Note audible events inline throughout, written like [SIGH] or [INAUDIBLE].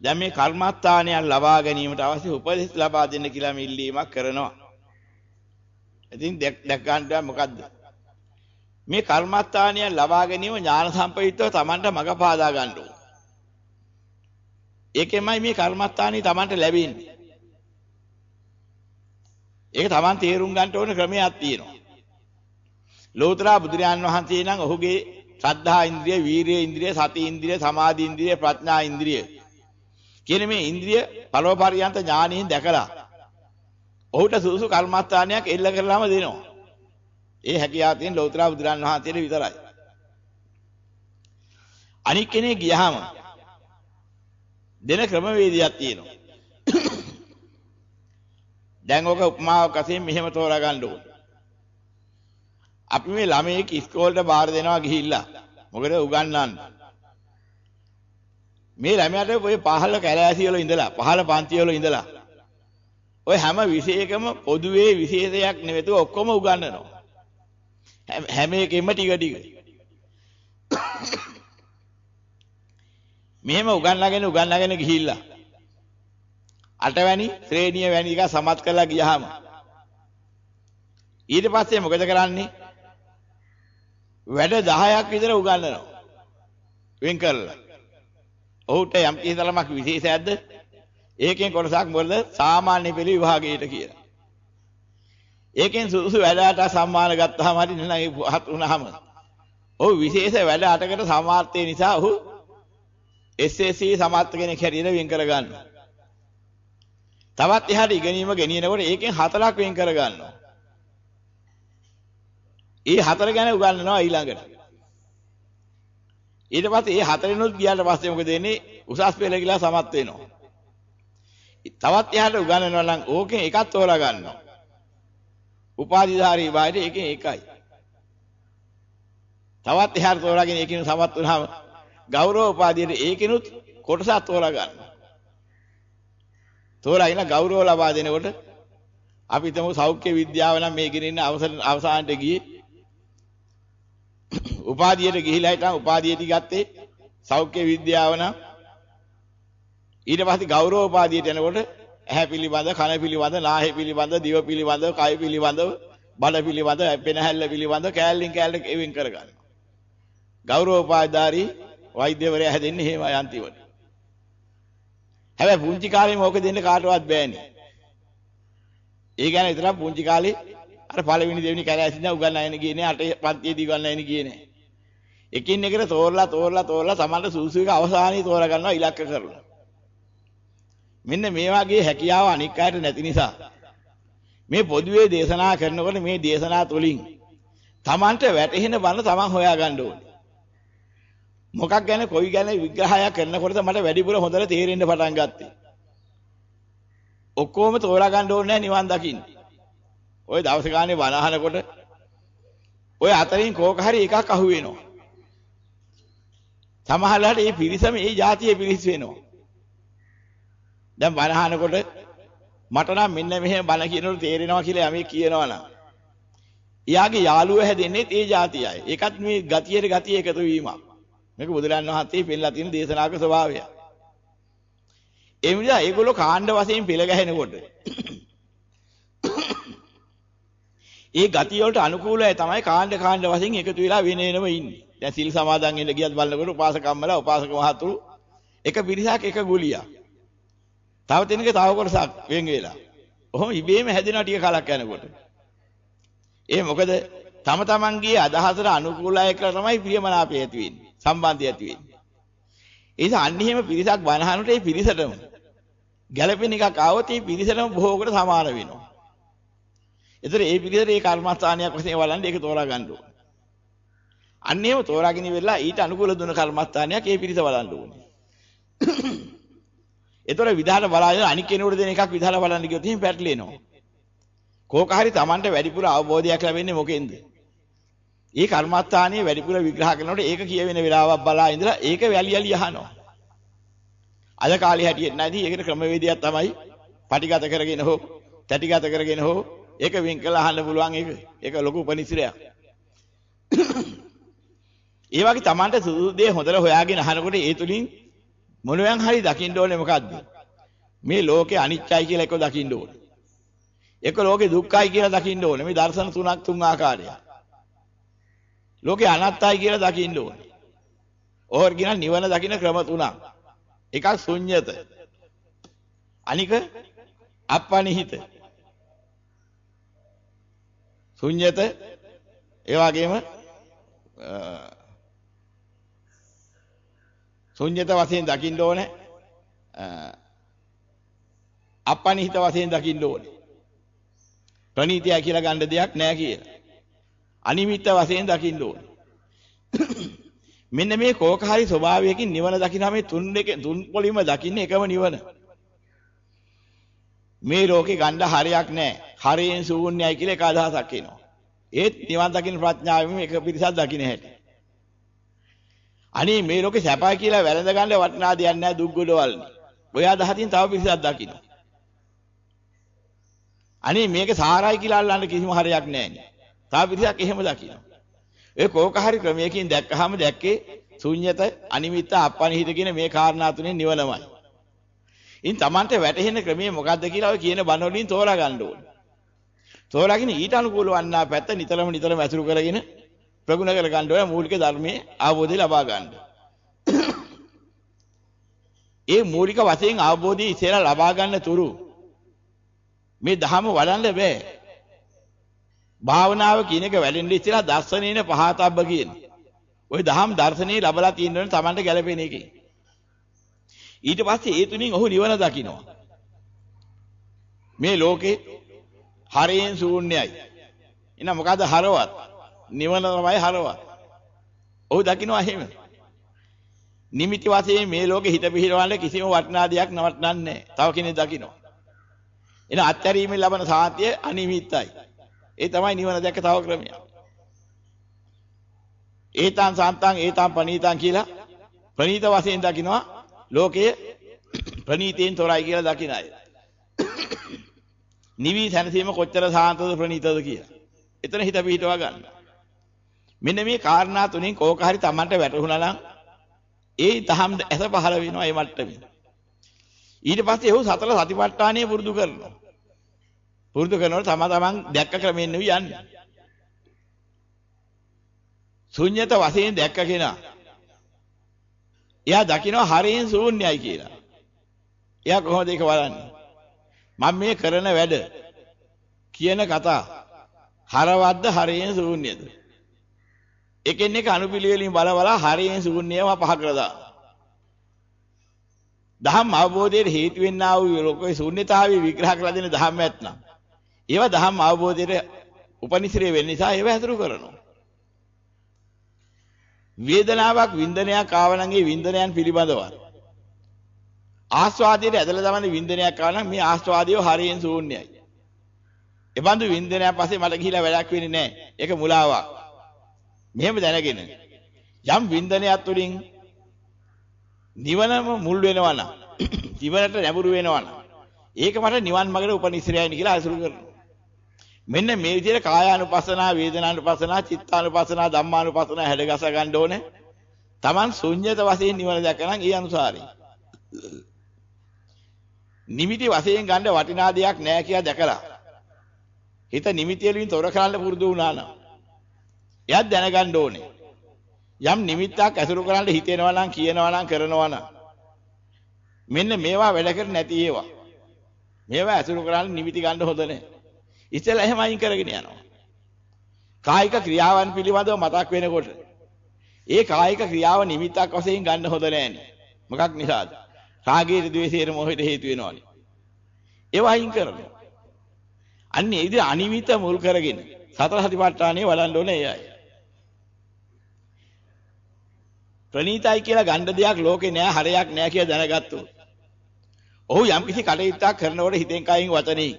දැන් මේ කර්මස්ථානයන් ලබා ගැනීමට අවශ්‍ය උපදෙස් ලබා දෙන්න කියලා මේ ඉල්ලීමක් කරනවා. ඉතින් දැක් ගන්න මොකද්ද? මේ කර්මස්ථානයන් ලබා ගැනීම ඥාන සම්පවිතව Tamanට මඟ පාදා ගන්න ඕන. ඒකෙමයි මේ කර්මස්ථානී Tamanට ලැබෙන්නේ. ඒක Taman තේරුම් ගන්න ඕන ක්‍රමයක් තියෙනවා. ලෝතර බුදුරජාන් වහන්සේ නම් ඔහුගේ ශ්‍රද්ධා ඉන්ද්‍රිය, වීරිය ඉන්ද්‍රිය, සති ඉන්ද්‍රිය, සමාධි ඉන්ද්‍රිය, ප්‍රඥා ඉන්ද්‍රිය කියන මේ ඉන්ද්‍රිය පළවපරියන්ත ඥානයෙන් දැකලා ඔහුට සුසු කර්මස්ථානයක් එල්ල කරලාම දෙනවා. ඒ හැකියාව තියෙන ලෞතර බුදුරන් වහන්සේට විතරයි. අනික් කෙනෙක් ගියහම දෙන ක්‍රමවේදයක් තියෙනවා. දැන් ඔක උපමාවක් වශයෙන් මෙහෙම තෝරා ගන්න ඕනේ. අපි මේ ළමයෙක් ඉස්කෝලේට බාර දෙනවා ගිහිල්ලා. මොකද උගන්වන්න. මේ ළමයාට ඔය පහළ කැලෑසි වල ඉඳලා පහළ පන්ති වල ඉඳලා ඔය හැම විෂයකම පොදුවේ විශේෂයක් නෙවෙතු ඔක්කොම උගන්වනවා. හැම එකෙම ටික ටික. මෙහෙම උගන්ලාගෙන උගන්ලාගෙන ගිහිල්ලා අටවැනි ශ්‍රේණිය වැනි එක සමත් කරලා ගියාම ඊට පස්සේ මොකද කරන්නේ? වැඩ 10ක් විතර උගන්වනවා. වෙන් කරලා. ඔහුට යම් කිසි තරමක් විශේෂයක්ද? ඒකෙන් කොටසක් මොකද? සාමාන්‍ය පෙළ විභාගයට කියලා. ඒකෙන් සුසු වැඩට සම්මාන ගත්තාම හරි නේද හත් වුණාම. ඔහු විශේෂ වැඩ අටකට සමාර්ථය නිසා ඔහු SSC සමාර්ථ කෙනෙක් හැටියට වෙන් කර ගන්නවා. තවත් එහාට ඉගෙනීම ගෙනියනකොට ඒකෙන් හතරක් වෙන් කර ගන්නවා. ඒ හතර ගැන උගන්වනවා ඊළඟට. ඊට පස්සේ ඒ හතරිනුත් ගියාට පස්සේ මොකද වෙන්නේ? උසස් පෙළ කියලා සමත් වෙනවා. තවත් එහාට උගන්වනවා නම් ඕකෙන් එකක් තෝරා ගන්නවා. උපාධිධාරී භාවයට ඒකෙන් එකයි. තවත් එහාට තෝරාගෙන ඒකිනු සමත් වුණාම ගෞරව උපාධියට ඒකිනුත් කොටසක් තෝරා ගන්නවා. තෝරාගෙන ගෞරව ලබා දෙනකොට අපි හිතමු සෞඛ්‍ය විද්‍යාව නම් මේ ගෙනින්න අවසර අවසානට ගියේ උපාධියට ගිහිලා හිටන් උපාධියට ගත්තේ සෞඛ්‍ය විද්‍යාව නම් ඊට පස්සේ ගෞරව උපාධියට යනකොට ඇහැ පිළිබඳ කන පිළිබඳ නාහය පිළිබඳ දිව පිළිබඳ කය පිළිබඳ බඩ පිළිබඳ පෙනහැල්ල පිළිබඳ කෑල්ලින් කෑල්ලට එවින් කරගන්න. ගෞරව උපාධාරී වෛද්‍යවරයා හැදෙන්නේ එහෙම යන්තිවට. හැබැයි පුංචි කාලේ මොක දෙන්න කාටවත් බෑනේ. ඒ කියන්නේ විතරක් පුංචි කාලේ අර පළවෙනි දෙවෙනි කැලෑසින්ද උගන්වන්න ගියේ අටේ පන්තියේදී උගන්වන්න ගියේ නෑ. එකින් එකට තෝරලා තෝරලා තෝරලා සමහර සූසු එක අවසානයේ තෝරා ගන්නවා ඉලක්ක කරලා. මෙන්න මේ වගේ හැකියාව අනික් අයට නැති නිසා මේ පොදුවේ දේශනා කරනකොට මේ දේශනා තුලින් Tamanට වැටහෙන බන Taman හොයා ගන්න ඕනේ. මොකක් ගැන කොයි ගැන විග්‍රහයක් කරනකොටද මට වැඩිපුර හොඳට තේරෙන්න පටන් ගත්තේ. ඔක්කොම තෝරා ගන්න ඕනේ නිවන් දකින්න. ওই දවස් ගානේ බණ අහනකොට ඔය අතරින් කෝක හරි එකක් අහු වෙනවා. සමහරවිට මේ පිරිසම මේ જાතියේ පිරිස් වෙනවා. දැන් බණ අහනකොට මට නම් මෙන්න මෙහෙම බණ කියනකොට තේරෙනවා කියලා යමේ කියනවා නම් එයාගේ යාළුව හැදෙන්නේ ඒ જાතියයි. ඒකත් මේ ගතියේ ගතිය එකතු වීමක්. මේක බුදුරන් වහන්සේ පෙන්නලා තියෙන දේශනාක ස්වභාවය. ඒ නිසා ඒගොල්ලෝ කාණ්ඩ වශයෙන් පෙළ ගැහෙනකොට ඒ ගතිය වලට අනුකූලයි තමයි කාණ්ඩ කාණ්ඩ වශයෙන් එකතු වෙලා වෙන වෙනම ඉන්නේ. දැන් සිල් සමාදන් වෙන්න ගියත් බලනකොට උපාසකම්මලා උපාසක මහතුරු එක පිරිසක් එක ගුලියක්. තව තැනක තව කොටසක් වෙන් වෙලා. ඔහොම ඉබේම හැදෙනවා ටික කලක් යනකොට. ඒ මොකද තම තමන්ගේ අදහසට අනුකූලයි කියලා තමයි ප්‍රියමනාපය ඇති වෙන්නේ. සම්බන්ධය ඇති වෙන්නේ. ඒ නිසා අන්න එහෙම පිරිසක් බනහනට ඒ පිරිසටම ගැළපෙන එකක් ආවොත් ඒ පිරිසටම බොහෝකට සමාන වෙනවා. ඒතර ඒ පිළිදෙර ඒ කර්මස්ථානයක් වශයෙන් වළඳ ඒක තෝරා ගන්න ඕනේ. අන්න ඒව තෝරාගෙන ඉවරලා ඊට අනුකූල දුන කර්මස්ථානයක් ඒ පිළිස වළඳ ඕනේ. ඒතර විධාන බලාගෙන අනික් කෙනෙකුට දෙන එකක් විධාන බලන්න ගියොත් එහෙම පැටලෙනවා. කෝක හරි Tamanට වැඩිපුර අවබෝධයක් ලැබෙන්නේ මොකෙන්ද? ඒ කර්මස්ථානයේ වැඩිපුර විග්‍රහ කරනකොට ඒක කියවෙන වෙලාවක් බලා ඉඳලා ඒක වැලි වැලි අහනවා. අද කාලේ හැටියට නැදී ඒකට ක්‍රමවේදයක් තමයි පටිගත කරගෙන හෝ තැටිගත කරගෙන හෝ ඒක වෙන් කළා අහන්න පුළුවන් ඒක. ඒක ලොකු උපනිශ්‍රයක්. ඒ වගේ Tamanට සුදු දේ හොඳට හොයාගෙන අහනකොට ඒ තුලින් මොනවෙන් හරි දකින්න ඕනේ මොකද්ද? මේ ලෝකේ අනිත්‍යයි කියලා එක දකින්න ඕනේ. එක ලෝකේ දුක්ඛයි කියලා දකින්න ඕනේ. මේ දර්ශන තුනක් තුන් ආකාරයක්. ලෝකේ අනාත්තයි කියලා දකින්න ඕනේ. ඕර කියන නිවන දකින්න ක්‍රම තුනක්. එකක් ශුන්්‍යත. අනික අපනිහිත. ශුන්්‍යත ඒ වගේම ශුන්්‍යත වශයෙන් දකින්න ඕනේ. අපනිහිත වශයෙන් දකින්න ඕනේ. ප්‍රණීතිය කියලා ගන්න දෙයක් නැහැ කියලා. අනිමිත්ත වශයෙන් දකින්න ඕනේ. මෙන්න මේ කෝක හරි ස්වභාවයකින් නිවන දකිනා මේ තුන් දෙක තුන් පොලිම දකින්නේ එකම නිවන. මේ ලෝකේ ගන්න හරියක් නැහැ. හරියෙන් ශූන්‍යයි කියලා එක අදහසක් එනවා. ඒත් නිවන් දකින්න ප්‍රඥාවෙම එක පිරිසක් දකින්න හැටි. අනේ මේ ලෝකේ සැපයි කියලා වැළඳ ගන්න වටිනා දෙයක් නැහැ දුක් ගොඩවල්. ඔය අදහසින් තව පිරිසක් දකින්න. අනේ මේක සාරයි කියලා අල්ලන්න කිසිම හරියක් නැහැ නේ. තව පිරිසක් එහෙම දකින්න. ඒ කෝක හරි ක්‍රමයකින් දැක්කහම දැක්කේ ශුන්්‍යත අනිමිත්ත අපනිහිත කියන මේ කාරණා තුනේ නිවනමයි. ඉන් Tamante වැටහෙන ක්‍රමය මොකද්ද කියලා ඔය කියන බණ වලින් තෝරා ගන්න ඕනේ. තෝරාගෙන ඊට අනුකූල වන්නා පැත්ත නිතරම නිතරම ඇසුරු කරගෙන ප්‍රගුණ කර ගන්න ඕන මූලික ධර්මයේ අවබෝධය ලබා ගන්න. ඒ මූලික වශයෙන් අවබෝධය ඉස්සෙල්ලා ලබා ගන්න තුරු මේ ධහම වඩන්න බෑ. භාවනාව කියන එක වැළෙන්න ඉස්සෙල්ලා දර්ශනීන පහතබ්බ කියන. ওই ධහම් දර්ශනේ ලබලා තියෙන්න ඕන Tamanට ගැළපෙන එකේ. ඊට පස්සේ ඒ තුنين ඔහු නිවන දකිනවා. මේ ලෝකේ හරයෙන් ශූන්‍යයි. එහෙනම් මොකද හරවත්? නිවන තමයි හරවත්. ඔහු දකින්නවා එහෙම. නිමිති වශයෙන් මේ ලෝකේ හිත පිහිරවන්න කිසිම වටිනා දෙයක් නවත්නන්නේ නැහැ. තව කෙනෙක් දකින්නවා. එන අත්හැරීමෙන් ලබන සාන්තිය අනිමිත්තයි. ඒ තමයි නිවන දැක්ක තව ක්‍රමයක්. ඒතං සාන්තං ඒතං පනීතං කියලා ප්‍රනීත වශයෙන් දකින්නවා ලෝකයේ [CLEARS THROAT] ප්‍රනීතයෙන් තොරයි කියලා දකින අය. [CLEARS THROAT] නිවි සැනසීම කොච්චර සාන්තද ප්‍රනීතද කියලා. එතන හිත පිහිටවා ගන්න. මෙන්න මේ කාරණා තුනෙන් කෝක හරි Tamanට වැටුණා නම් ඒ තහම් ඇස පහළ වෙනවා ඒ මට්ටමේ. ඊට පස්සේ ඔහු සතර සතිපට්ඨානය පුරුදු කරනවා. පුරුදු කරනකොට තම තමන් දැක්ක ක්‍රමෙන් නෙවෙයි යන්නේ. ශුන්්‍යත වශයෙන් දැක්ක කෙනා. එයා දකිනවා හරියෙන් ශූන්‍යයි කියලා. එයා කොහොමද ඒක බලන්නේ? මම මේ කරන වැඩ කියන කතා හරවද්ද හරියෙන් ශූන්‍යද? එකින් එක අනුපිළිවෙලින් බල බල හරියෙන් ශූන්‍යව පහ කරලා දහම් අවබෝධයට හේතු වෙන්නා වූ ලෝකයේ ශූන්‍යතාවය විග්‍රහ කරලා දෙන දහම් ඇත්නම් ඒවා දහම් අවබෝධයට උපනිශ්‍රේ වෙන්න නිසා ඒවා හැතුරු කරනවා වේදනාවක් වින්දනයක් ආවනගේ වින්දනයන් පිළිබඳව ආස්වාදයේ ඇදලා දමන වින්දනයක් ආවනම් මේ ආස්වාදය හරියෙන් ශූන්‍යයි. එබඳු වින්දනයක් පස්සේ මට ගිහිලා වැඩක් වෙන්නේ නැහැ. ඒක මුලාවක්. මෙහෙම දැනගෙන යම් වින්දනයක් තුළින් නිවනම මුල් වෙනවා නම් [CLEARS THROAT] නිවනට නැඹුරු වෙනවා නම් ඒක මට නිවන් මාර්ගයේ උපනිශ්‍රයයි කියලා අසුරු කරනවා. මෙන්න මේ විදිහට කායානුපස්සනා, වේදනානුපස්සනා, චිත්තානුපස්සනා, ධම්මානුපස්සනා හැඩගස ගන්න ඕනේ. Taman ශුන්්‍යත වශයෙන් නිවන දැකනම් ඒ අනුසාරයි. නිමිති වශයෙන් ගන්න වටිනා දෙයක් නැහැ කියලා දැකලා හිත නිමිති වලින් තොර කරන්න පුරුදු වුණා නම් එයාත් දැනගන්න ඕනේ. යම් නිමිත්තක් ඇසුරු කරන්න හිතෙනවා නම් කියනවා නම් කරනවා නම් මෙන්න මේවා වැඩ කර නැති ඒවා. මේවා ඇසුරු කරන්න නිමිති ගන්න හොඳ නැහැ. ඉතලා එහෙම අයින් කරගෙන යනවා. කායික ක්‍රියාවන් පිළිබඳව මතක් වෙනකොට ඒ කායික ක්‍රියාව නිමිත්තක් වශයෙන් ගන්න හොඳ නෑනේ. මොකක් නිසාද? රාගයේ ද්වේෂයේ මොහෙට හේතු වෙනවනේ. ඒව අයින් කරනවා. අන්න ඒ විදිහ අනිමිත මුල් කරගෙන සතර සතිපට්ඨානෙ වඩන්න ඕනේ ඒ අය. ප්‍රණීතයි කියලා ගන්න දෙයක් ලෝකේ නෑ හරයක් නෑ කියලා දැනගත්තොත්. ඔහු යම්කිසි කටයුත්තක් කරනකොට හිතෙන් කයින් වචනේ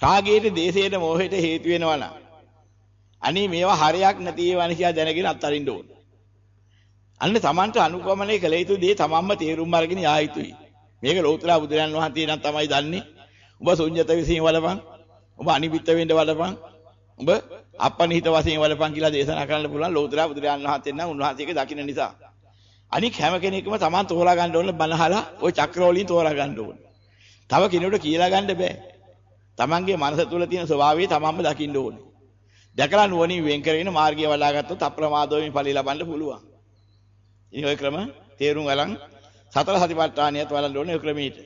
රාගයට, දේශයට, මෝහයට හේතු වෙනවා නම් අනේ මේවා හරයක් නැති ඒවා කියලා දැනගෙන අත්හරින්න ඕන. අන්න තමන්ට අනුගමනය කළ යුතු දේ තමන්ම තේරුම් අරගෙන යා යුතුයි. මේක ලෝතර බුදුරන් වහන්සේ නම් තමයි දන්නේ. ඔබ ශුන්්‍යත විසින් වලපන්. ඔබ අනිවිත්ත වෙන්න වලපන්. ඔබ අපනිහිත වශයෙන් වලපන් කියලා දේශනා කරන්න පුළුවන් ලෝතර බුදුරන් වහන්සේ නම් උන්වහන්සේගේ දකින්න නිසා. අනික හැම කෙනෙක්ම Taman තෝරා ගන්න ඕනේ බනහලා ওই චක්‍රවලින් තෝරා ගන්න ඕනේ. තව කෙනෙකුට කියලා ගන්න බෑ. Tamanගේ මනස තුල තියෙන ස්වභාවය Tamanම දකින්න ඕනේ. දැකලා නුවණින් වෙන් කරගෙන මාර්ගය වඩා ගත්තොත් අප්‍රමාදයෙන් ඵලී ලබන්න පුළුවන්. ඉතින් ওই ක්‍රම තේරුම් ගලන් සතර සතිපට්ඨානියත් වලන්න ඕනේ ඔය ක්‍රමීට.